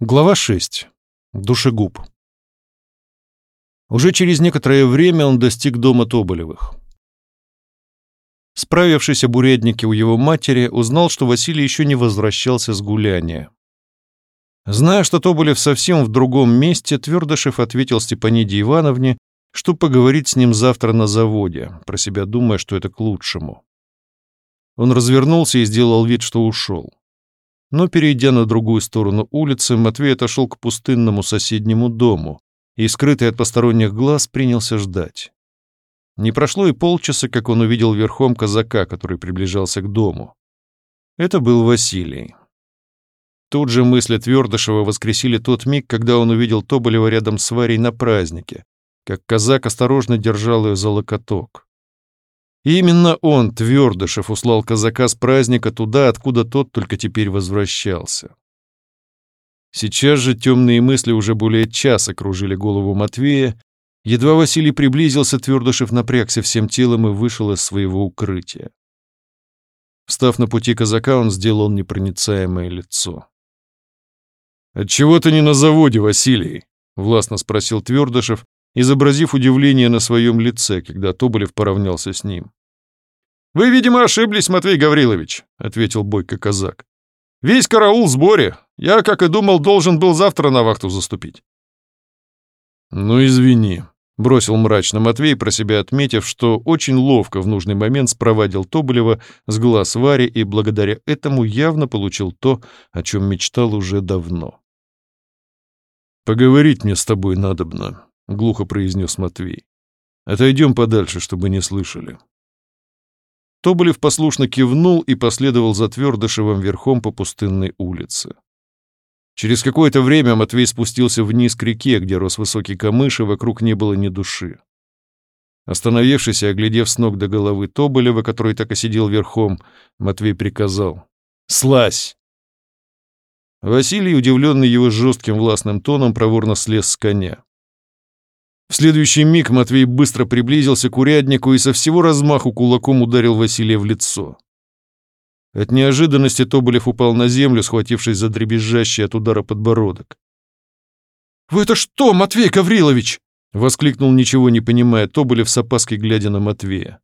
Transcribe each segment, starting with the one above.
Глава 6. Душегуб. Уже через некоторое время он достиг дома Тоболевых. Справившись об уряднике у его матери, узнал, что Василий еще не возвращался с гуляния. Зная, что Тоболев совсем в другом месте, Твердышев ответил Степаниде Ивановне, что поговорить с ним завтра на заводе, про себя думая, что это к лучшему. Он развернулся и сделал вид, что ушел. Но, перейдя на другую сторону улицы, Матвей отошел к пустынному соседнему дому и, скрытый от посторонних глаз, принялся ждать. Не прошло и полчаса, как он увидел верхом казака, который приближался к дому. Это был Василий. Тут же мысли Твердышева воскресили тот миг, когда он увидел Тоболева рядом с Варей на празднике, как казак осторожно держал ее за локоток. И именно он, Твердышев, услал казака с праздника туда, откуда тот только теперь возвращался. Сейчас же темные мысли уже более часа кружили голову Матвея. Едва Василий приблизился, Твердышев напрягся всем телом и вышел из своего укрытия. Встав на пути казака, он сделал непроницаемое лицо. «Отчего ты не на заводе, Василий?» — властно спросил Твердышев, изобразив удивление на своем лице, когда Тоболев поравнялся с ним. «Вы, видимо, ошиблись, Матвей Гаврилович», — ответил Бойко казак. «Весь караул в сборе. Я, как и думал, должен был завтра на вахту заступить». «Ну, извини», — бросил мрачно Матвей, про себя отметив, что очень ловко в нужный момент спровадил Тоболева с глаз Вари и благодаря этому явно получил то, о чем мечтал уже давно. «Поговорить мне с тобой надобно», — глухо произнес Матвей. «Отойдем подальше, чтобы не слышали». Тоболев послушно кивнул и последовал за Твердышевым верхом по пустынной улице. Через какое-то время Матвей спустился вниз к реке, где рос высокий камыш, и вокруг не было ни души. Остановившись и оглядев с ног до головы Тоболева, который так и сидел верхом, Матвей приказал «Слазь!». Василий, удивленный его жестким властным тоном, проворно слез с коня. В следующий миг Матвей быстро приблизился к уряднику и со всего размаху кулаком ударил Василия в лицо. От неожиданности Тоболев упал на землю, схватившись за дребезжащий от удара подбородок. «Вы это что, Матвей Гаврилович?» — воскликнул, ничего не понимая, Тоболев с опаской глядя на Матвея.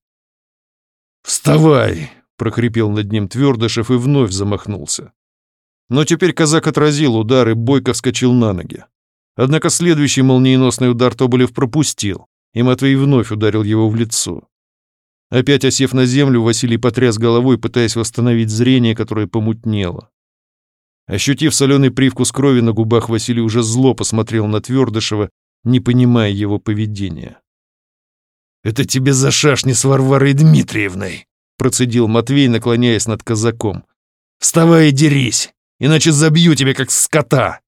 «Вставай!» — прохрипел над ним Твердышев и вновь замахнулся. Но теперь казак отразил удар и бойко вскочил на ноги. Однако следующий молниеносный удар Тоболев пропустил, и Матвей вновь ударил его в лицо. Опять осев на землю, Василий потряс головой, пытаясь восстановить зрение, которое помутнело. Ощутив соленый привкус крови на губах, Василий уже зло посмотрел на Твердышева, не понимая его поведения. «Это тебе за шашни с Варварой Дмитриевной!» процедил Матвей, наклоняясь над казаком. «Вставай и дерись! иначе забью тебя, как скота!»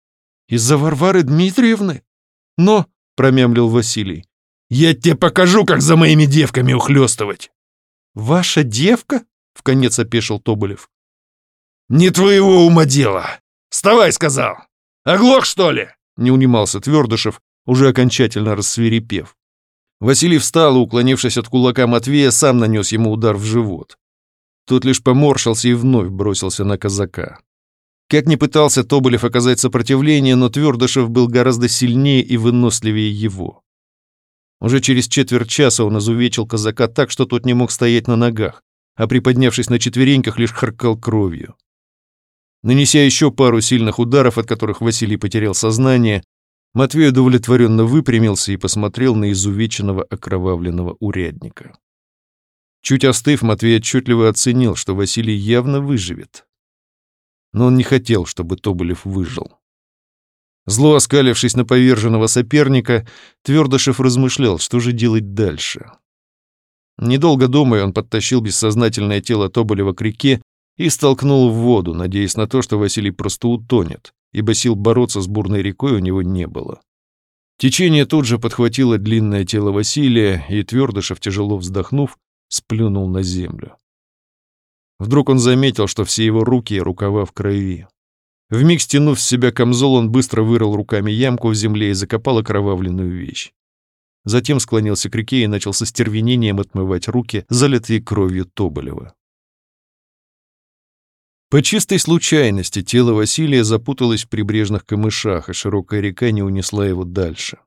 «Из-за Варвары Дмитриевны?» «Но», — промямлил Василий, «я тебе покажу, как за моими девками ухлёстывать!» «Ваша девка?» — вконец опешил Тоболев. «Не твоего ума дело! Вставай, сказал! Оглох, что ли?» — не унимался Твердышев, уже окончательно рассверепев. Василий встал и, уклонившись от кулака Матвея, сам нанес ему удар в живот. Тот лишь поморщился и вновь бросился на казака. Как ни пытался Тоболев оказать сопротивление, но Твердышев был гораздо сильнее и выносливее его. Уже через четверть часа он изувечил казака так, что тот не мог стоять на ногах, а приподнявшись на четвереньках, лишь харкал кровью. Нанеся еще пару сильных ударов, от которых Василий потерял сознание, Матвей удовлетворенно выпрямился и посмотрел на изувеченного окровавленного урядника. Чуть остыв, Матвей отчетливо оценил, что Василий явно выживет но он не хотел, чтобы Тоболев выжил. Зло оскалившись на поверженного соперника, Твердышев размышлял, что же делать дальше. Недолго думая, он подтащил бессознательное тело Тоболева к реке и столкнул в воду, надеясь на то, что Василий просто утонет, ибо сил бороться с бурной рекой у него не было. Течение тут же подхватило длинное тело Василия, и Твердышев, тяжело вздохнув, сплюнул на землю. Вдруг он заметил, что все его руки и рукава в крови. Вмиг стянув с себя камзол, он быстро вырыл руками ямку в земле и закопал окровавленную вещь. Затем склонился к реке и начал со стервенением отмывать руки, залитые кровью Тоболева. По чистой случайности тело Василия запуталось в прибрежных камышах, и широкая река не унесла его дальше.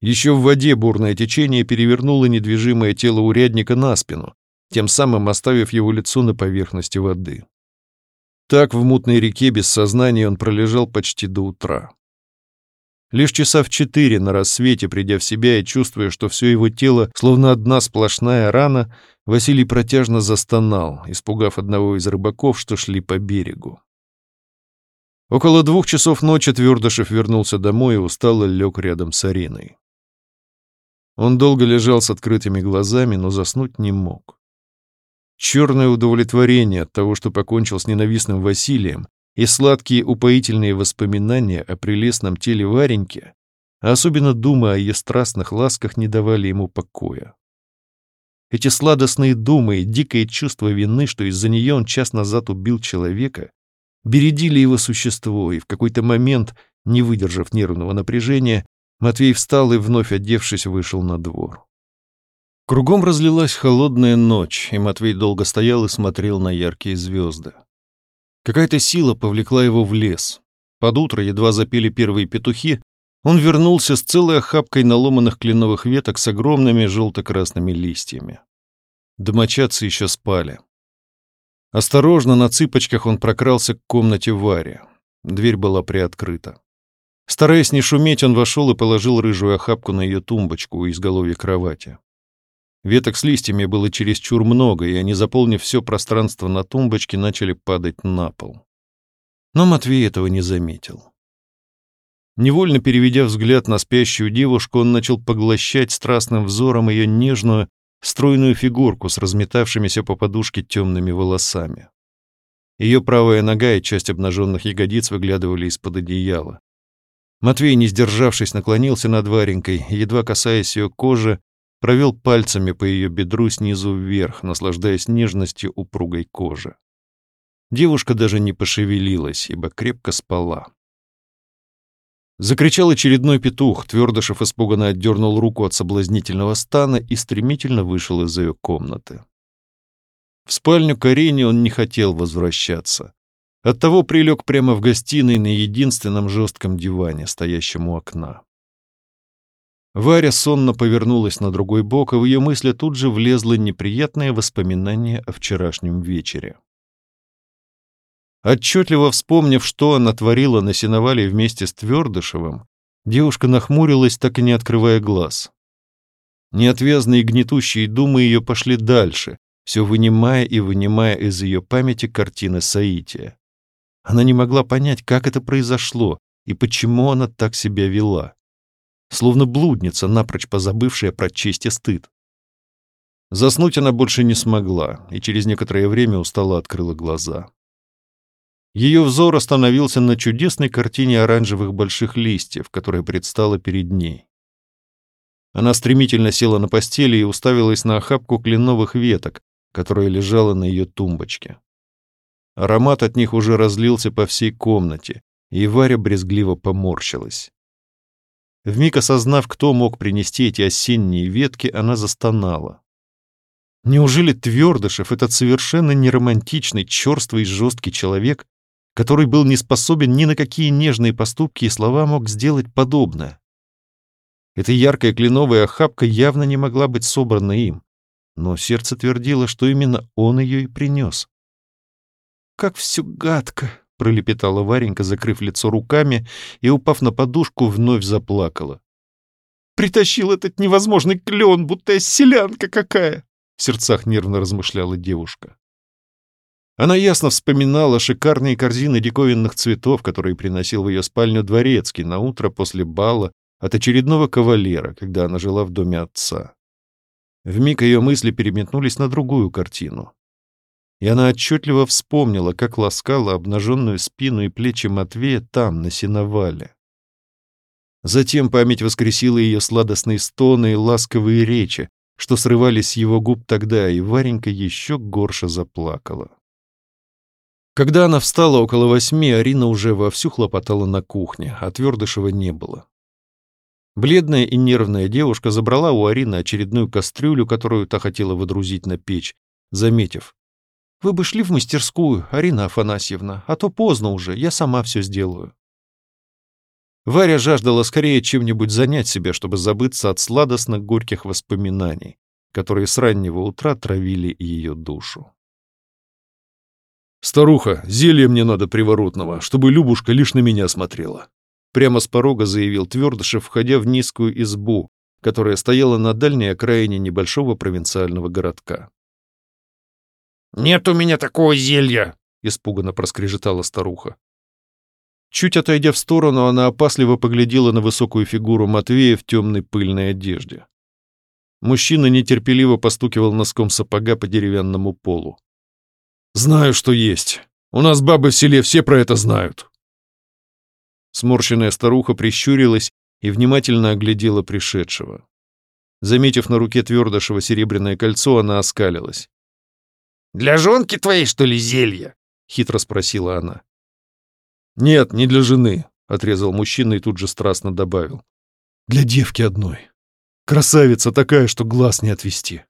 Еще в воде бурное течение перевернуло недвижимое тело урядника на спину, тем самым оставив его лицо на поверхности воды. Так в мутной реке без сознания он пролежал почти до утра. Лишь часа в четыре на рассвете, придя в себя и чувствуя, что все его тело словно одна сплошная рана, Василий протяжно застонал, испугав одного из рыбаков, что шли по берегу. Около двух часов ночи Твердышев вернулся домой и устало лег рядом с Ариной. Он долго лежал с открытыми глазами, но заснуть не мог. Черное удовлетворение от того, что покончил с ненавистным Василием, и сладкие упоительные воспоминания о прелестном теле Вареньки, особенно думы о ее страстных ласках, не давали ему покоя. Эти сладостные думы и дикое чувство вины, что из-за нее он час назад убил человека, бередили его существо, и в какой-то момент, не выдержав нервного напряжения, Матвей встал и, вновь одевшись, вышел на двор. Кругом разлилась холодная ночь, и Матвей долго стоял и смотрел на яркие звезды. Какая-то сила повлекла его в лес. Под утро едва запели первые петухи, он вернулся с целой охапкой наломанных кленовых веток с огромными желто-красными листьями. Домочадцы еще спали. Осторожно, на цыпочках он прокрался к комнате Вари. Дверь была приоткрыта. Стараясь не шуметь, он вошел и положил рыжую охапку на ее тумбочку у изголовья кровати. Веток с листьями было чересчур много, и они, заполнив все пространство на тумбочке, начали падать на пол. Но Матвей этого не заметил. Невольно переведя взгляд на спящую девушку, он начал поглощать страстным взором ее нежную, стройную фигурку с разметавшимися по подушке темными волосами. Ее правая нога и часть обнаженных ягодиц выглядывали из-под одеяла. Матвей, не сдержавшись, наклонился над Варенькой, едва касаясь ее кожи, провел пальцами по ее бедру снизу вверх, наслаждаясь нежностью упругой кожи. Девушка даже не пошевелилась, ибо крепко спала. Закричал очередной петух, Твердышев испуганно отдернул руку от соблазнительного стана и стремительно вышел из ее комнаты. В спальню к Арине он не хотел возвращаться. Оттого прилег прямо в гостиной на единственном жестком диване, стоящем у окна. Варя сонно повернулась на другой бок, и в ее мысли тут же влезло неприятное воспоминание о вчерашнем вечере. Отчетливо вспомнив, что она творила на сеновале вместе с Твердышевым, девушка нахмурилась, так и не открывая глаз. Неотвязные гнетущие думы ее пошли дальше, все вынимая и вынимая из ее памяти картины Саития. Она не могла понять, как это произошло и почему она так себя вела. Словно блудница, напрочь позабывшая про честь и стыд. Заснуть она больше не смогла, и через некоторое время устало открыла глаза. Ее взор остановился на чудесной картине оранжевых больших листьев, которая предстала перед ней. Она стремительно села на постели и уставилась на охапку кленовых веток, которая лежала на ее тумбочке. Аромат от них уже разлился по всей комнате, и Варя брезгливо поморщилась. Вмиг осознав, кто мог принести эти осенние ветки, она застонала. Неужели Твердышев, этот совершенно неромантичный, черствый и жесткий человек, который был не способен ни на какие нежные поступки и слова, мог сделать подобное? Эта яркая кленовая охапка явно не могла быть собрана им, но сердце твердило, что именно он ее и принес как все гадко!» — пролепетала Варенька, закрыв лицо руками и, упав на подушку, вновь заплакала. «Притащил этот невозможный клен, будто я селянка какая!» — в сердцах нервно размышляла девушка. Она ясно вспоминала шикарные корзины диковинных цветов, которые приносил в ее спальню дворецкий на утро после бала от очередного кавалера, когда она жила в доме отца. Вмиг ее мысли переметнулись на другую картину и она отчетливо вспомнила, как ласкала обнаженную спину и плечи Матвея там, на сеновале. Затем память воскресила ее сладостные стоны и ласковые речи, что срывались с его губ тогда, и Варенька еще горше заплакала. Когда она встала около восьми, Арина уже вовсю хлопотала на кухне, а Твердышева не было. Бледная и нервная девушка забрала у Арины очередную кастрюлю, которую та хотела водрузить на печь, заметив, Вы бы шли в мастерскую, Арина Афанасьевна, а то поздно уже, я сама все сделаю. Варя жаждала скорее чем-нибудь занять себя, чтобы забыться от сладостных горьких воспоминаний, которые с раннего утра травили ее душу. «Старуха, зелье мне надо приворотного, чтобы Любушка лишь на меня смотрела», прямо с порога заявил Твердышев, входя в низкую избу, которая стояла на дальней окраине небольшого провинциального городка. «Нет у меня такого зелья!» — испуганно проскрежетала старуха. Чуть отойдя в сторону, она опасливо поглядела на высокую фигуру Матвея в темной пыльной одежде. Мужчина нетерпеливо постукивал носком сапога по деревянному полу. «Знаю, что есть. У нас бабы в селе все про это знают». Сморщенная старуха прищурилась и внимательно оглядела пришедшего. Заметив на руке Твердышева серебряное кольцо, она оскалилась. «Для жонки твоей, что ли, зелье?» — хитро спросила она. «Нет, не для жены», — отрезал мужчина и тут же страстно добавил. «Для девки одной. Красавица такая, что глаз не отвести.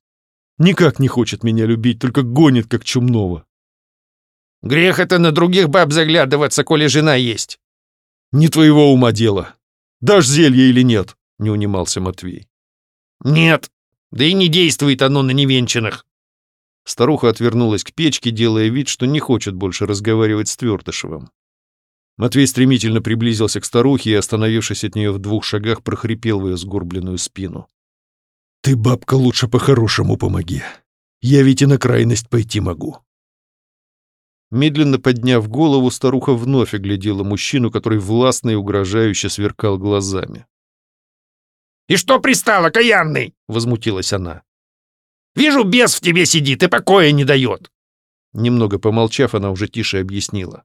Никак не хочет меня любить, только гонит, как чумного». «Грех это на других баб заглядываться, коли жена есть». «Не твоего ума дело. Дашь зелье или нет?» — не унимался Матвей. «Нет, да и не действует оно на невенчанных». Старуха отвернулась к печке, делая вид, что не хочет больше разговаривать с Твердышевым. Матвей стремительно приблизился к старухе и, остановившись от нее в двух шагах, прохрипел в ее сгорбленную спину. «Ты, бабка, лучше по-хорошему помоги. Я ведь и на крайность пойти могу». Медленно подняв голову, старуха вновь оглядела мужчину, который властно и угрожающе сверкал глазами. «И что пристало, каянный?» — возмутилась она. «Вижу, бес в тебе сидит и покоя не дает». Немного помолчав, она уже тише объяснила.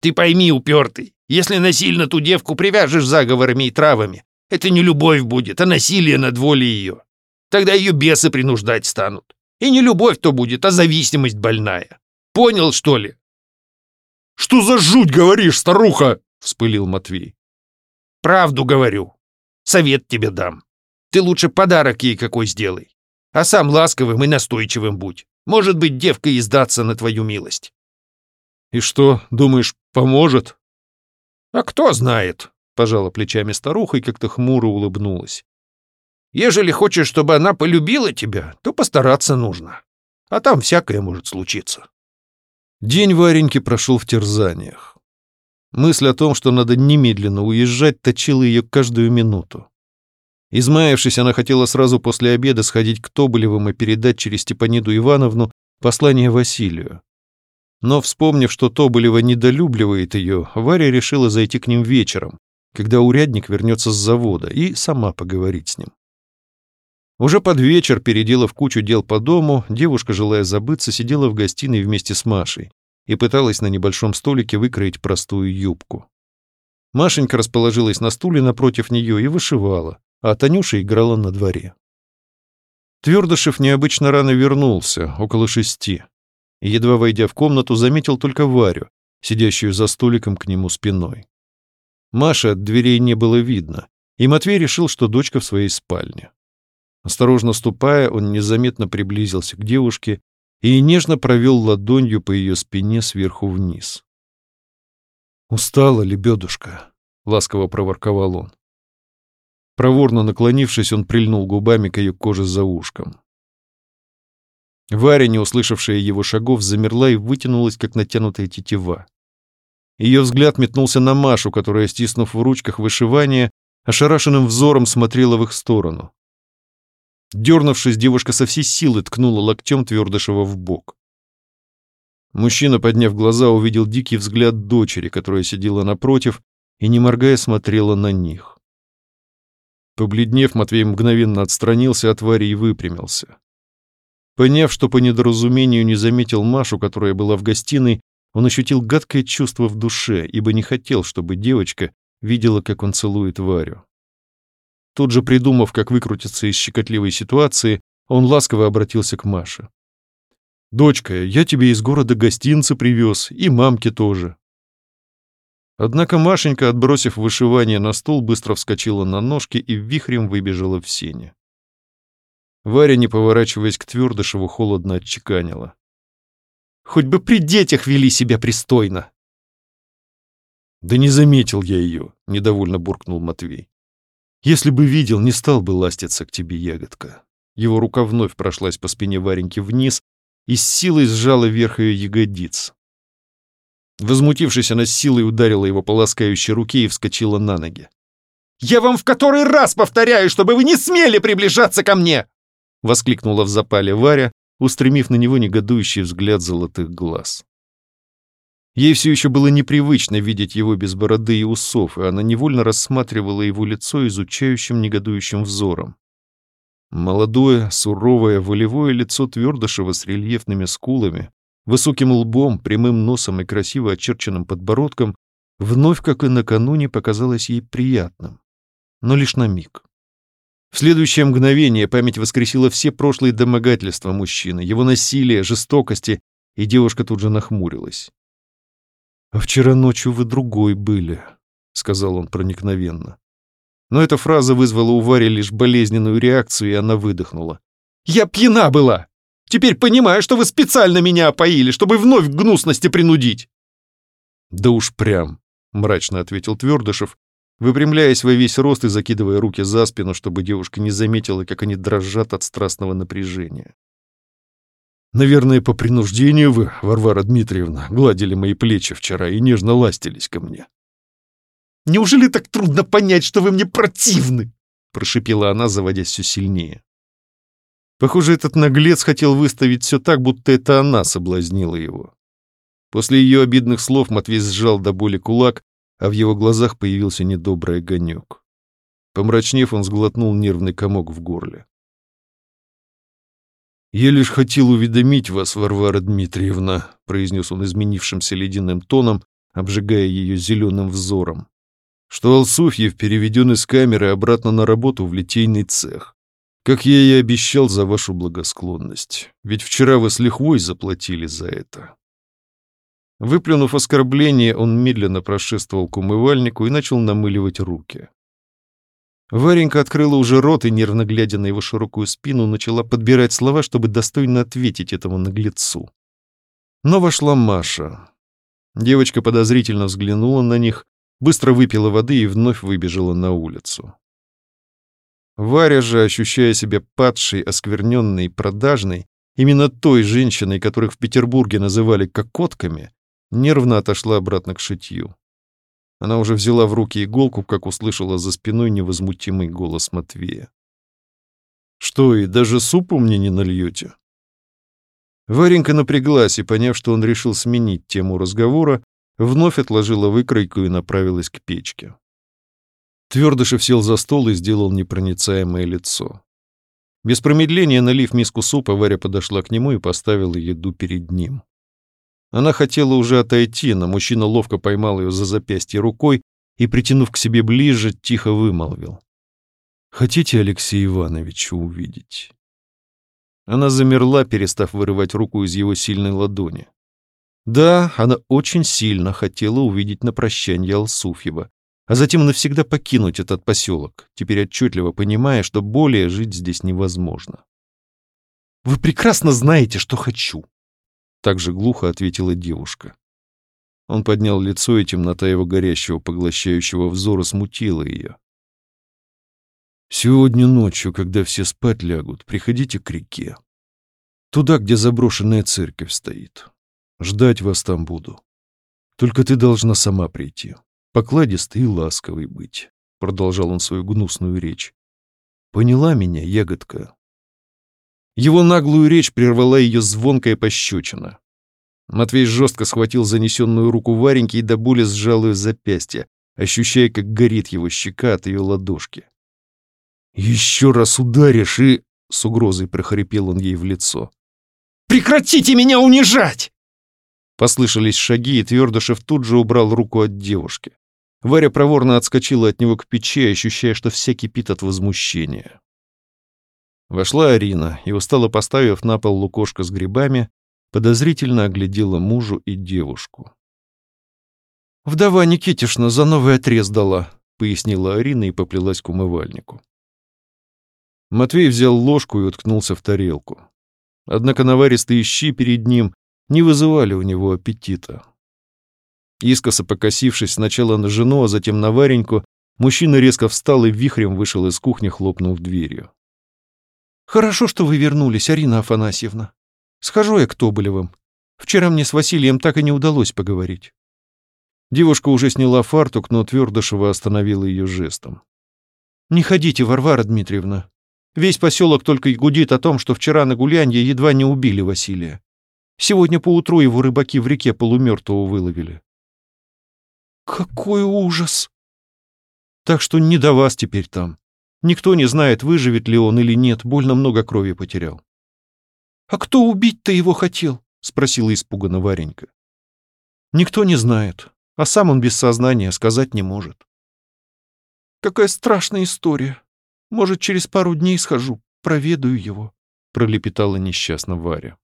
Ты пойми, упертый, если насильно ту девку привяжешь заговорами и травами, это не любовь будет, а насилие над волей ее. Тогда ее бесы принуждать станут. И не любовь то будет, а зависимость больная. Понял, что ли? «Что за жуть говоришь, старуха?» — вспылил Матвей. «Правду говорю. Совет тебе дам. Ты лучше подарок ей какой сделай. А сам ласковым и настойчивым будь. Может быть, девка и сдаться на твою милость. «И что, думаешь, поможет?» «А кто знает?» — пожала плечами старуха и как-то хмуро улыбнулась. «Ежели хочешь, чтобы она полюбила тебя, то постараться нужно. А там всякое может случиться». День Вареньки прошел в терзаниях. Мысль о том, что надо немедленно уезжать, точила ее каждую минуту. Измаявшись, она хотела сразу после обеда сходить к Тоболевым и передать через Степаниду Ивановну послание Василию. Но, вспомнив, что Тоболева недолюбливает ее, Варя решила зайти к ним вечером, когда урядник вернется с завода, и сама поговорить с ним. Уже под вечер, переделав кучу дел по дому, девушка, желая забыться, сидела в гостиной вместе с Машей и пыталась на небольшом столике выкроить простую юбку. Машенька расположилась на стуле напротив нее и вышивала, а Танюша играла на дворе. Твердышев необычно рано вернулся, около шести едва войдя в комнату, заметил только Варю, сидящую за столиком к нему спиной. Маши от дверей не было видно, и Матвей решил, что дочка в своей спальне. Осторожно ступая, он незаметно приблизился к девушке и нежно провел ладонью по ее спине сверху вниз. «Устала, лебедушка», — ласково проворковал он. Проворно наклонившись, он прильнул губами к ее коже за ушком. Варя, не услышавшая его шагов, замерла и вытянулась, как натянутая тетива. Ее взгляд метнулся на Машу, которая, стиснув в ручках вышивания, ошарашенным взором смотрела в их сторону. Дернувшись, девушка со всей силы ткнула локтем Твердышева в бок. Мужчина, подняв глаза, увидел дикий взгляд дочери, которая сидела напротив и, не моргая, смотрела на них. Побледнев, Матвей мгновенно отстранился от Вари и выпрямился. Поняв, что по недоразумению не заметил Машу, которая была в гостиной, он ощутил гадкое чувство в душе, ибо не хотел, чтобы девочка видела, как он целует Варю. Тут же придумав, как выкрутиться из щекотливой ситуации, он ласково обратился к Маше. «Дочка, я тебе из города гостинцы привез, и мамке тоже». Однако Машенька, отбросив вышивание на стол, быстро вскочила на ножки и вихрем выбежала в сене. Варя, не поворачиваясь к Твердышеву, холодно отчеканила. Хоть бы при детях вели себя пристойно. Да не заметил я ее, недовольно буркнул Матвей. Если бы видел, не стал бы ластиться к тебе, ягодка. Его рука вновь прошлась по спине Вареньки вниз и с силой сжала верх ее ягодиц. Возмутившись, она силой ударила его по ласкающей руке и вскочила на ноги. «Я вам в который раз повторяю, чтобы вы не смели приближаться ко мне!» — воскликнула в запале Варя, устремив на него негодующий взгляд золотых глаз. Ей все еще было непривычно видеть его без бороды и усов, и она невольно рассматривала его лицо изучающим негодующим взором. Молодое, суровое, волевое лицо Твердышева с рельефными скулами, высоким лбом, прямым носом и красиво очерченным подбородком вновь, как и накануне, показалось ей приятным. Но лишь на миг. В следующее мгновение память воскресила все прошлые домогательства мужчины, его насилие, жестокости, и девушка тут же нахмурилась. «А вчера ночью вы другой были», — сказал он проникновенно. Но эта фраза вызвала у Вари лишь болезненную реакцию, и она выдохнула. «Я пьяна была! Теперь понимаю, что вы специально меня опоили, чтобы вновь к гнусности принудить!» «Да уж прям», — мрачно ответил Твердышев, выпрямляясь во весь рост и закидывая руки за спину, чтобы девушка не заметила, как они дрожат от страстного напряжения. «Наверное, по принуждению вы, Варвара Дмитриевна, гладили мои плечи вчера и нежно ластились ко мне». «Неужели так трудно понять, что вы мне противны?» — прошипела она, заводясь все сильнее. Похоже, этот наглец хотел выставить все так, будто это она соблазнила его. После ее обидных слов Матвей сжал до боли кулак а в его глазах появился недобрый огонек. Помрачнев, он сглотнул нервный комок в горле. «Я лишь хотел уведомить вас, Варвара Дмитриевна», произнес он изменившимся ледяным тоном, обжигая ее зеленым взором, что Алсуфьев переведен из камеры обратно на работу в литейный цех. Как я и обещал за вашу благосклонность. Ведь вчера вы с лихвой заплатили за это. Выплюнув оскорбление, он медленно прошествовал к умывальнику и начал намыливать руки. Варенька открыла уже рот и, нервно глядя на его широкую спину, начала подбирать слова, чтобы достойно ответить этому наглецу. Но вошла Маша. Девочка подозрительно взглянула на них, быстро выпила воды и вновь выбежала на улицу. Варя же, ощущая себя падшей, оскверненной продажной, именно той женщиной, которых в Петербурге называли кокотками, нервно отошла обратно к шитью. Она уже взяла в руки иголку, как услышала за спиной невозмутимый голос Матвея. «Что, и даже супу мне не нальете?» Варенька напряглась и, поняв, что он решил сменить тему разговора, вновь отложила выкройку и направилась к печке. Твердышев сел за стол и сделал непроницаемое лицо. Без промедления, налив миску супа, Варя подошла к нему и поставила еду перед ним. Она хотела уже отойти, но мужчина ловко поймал ее за запястье рукой и, притянув к себе ближе, тихо вымолвил. «Хотите Алексея Ивановича увидеть?» Она замерла, перестав вырывать руку из его сильной ладони. Да, она очень сильно хотела увидеть на прощанье Алсуфьева, а затем навсегда покинуть этот поселок, теперь отчетливо понимая, что более жить здесь невозможно. «Вы прекрасно знаете, что хочу», так же глухо ответила девушка. Он поднял лицо, и темнота его горящего, поглощающего взора смутила ее. «Сегодня ночью, когда все спать лягут, приходите к реке. Туда, где заброшенная церковь стоит. Ждать вас там буду. Только ты должна сама прийти. Покладистый и ласковый быть», — продолжал он свою гнусную речь. «Поняла меня, ягодка?» Его наглую речь прервала ее звонкая пощечина. Матвей жестко схватил занесенную руку Вареньки и до боли сжал ее запястье, ощущая, как горит его щека от ее ладошки. «Еще раз ударишь и...» — с угрозой прохрипел он ей в лицо. «Прекратите меня унижать!» Послышались шаги, и Твердышев тут же убрал руку от девушки. Варя проворно отскочила от него к печи, ощущая, что вся кипит от возмущения. Вошла Арина и, устало поставив на пол лукошко с грибами, подозрительно оглядела мужу и девушку. «Вдова Никитишна за новый отрез дала», — пояснила Арина и поплелась к умывальнику. Матвей взял ложку и уткнулся в тарелку. Однако наваристые щи перед ним не вызывали у него аппетита. Искоса покосившись сначала на жену, а затем на Вареньку, мужчина резко встал и вихрем вышел из кухни, хлопнув дверью. «Хорошо, что вы вернулись, Арина Афанасьевна. Схожу я к Тоболевым. Вчера мне с Василием так и не удалось поговорить». Девушка уже сняла фартук, но Твердышева остановила ее жестом. «Не ходите, Варвара Дмитриевна. Весь поселок только и гудит о том, что вчера на гулянье едва не убили Василия. Сегодня поутру его рыбаки в реке полумертвого выловили. Какой ужас! Так что не до вас теперь там. Никто не знает, выживет ли он или нет, больно много крови потерял. «А кто убить-то его хотел?» — спросила испуганно Варенька. «Никто не знает, а сам он без сознания сказать не может». «Какая страшная история. Может, через пару дней схожу, проведаю его», — пролепетала несчастно Варя.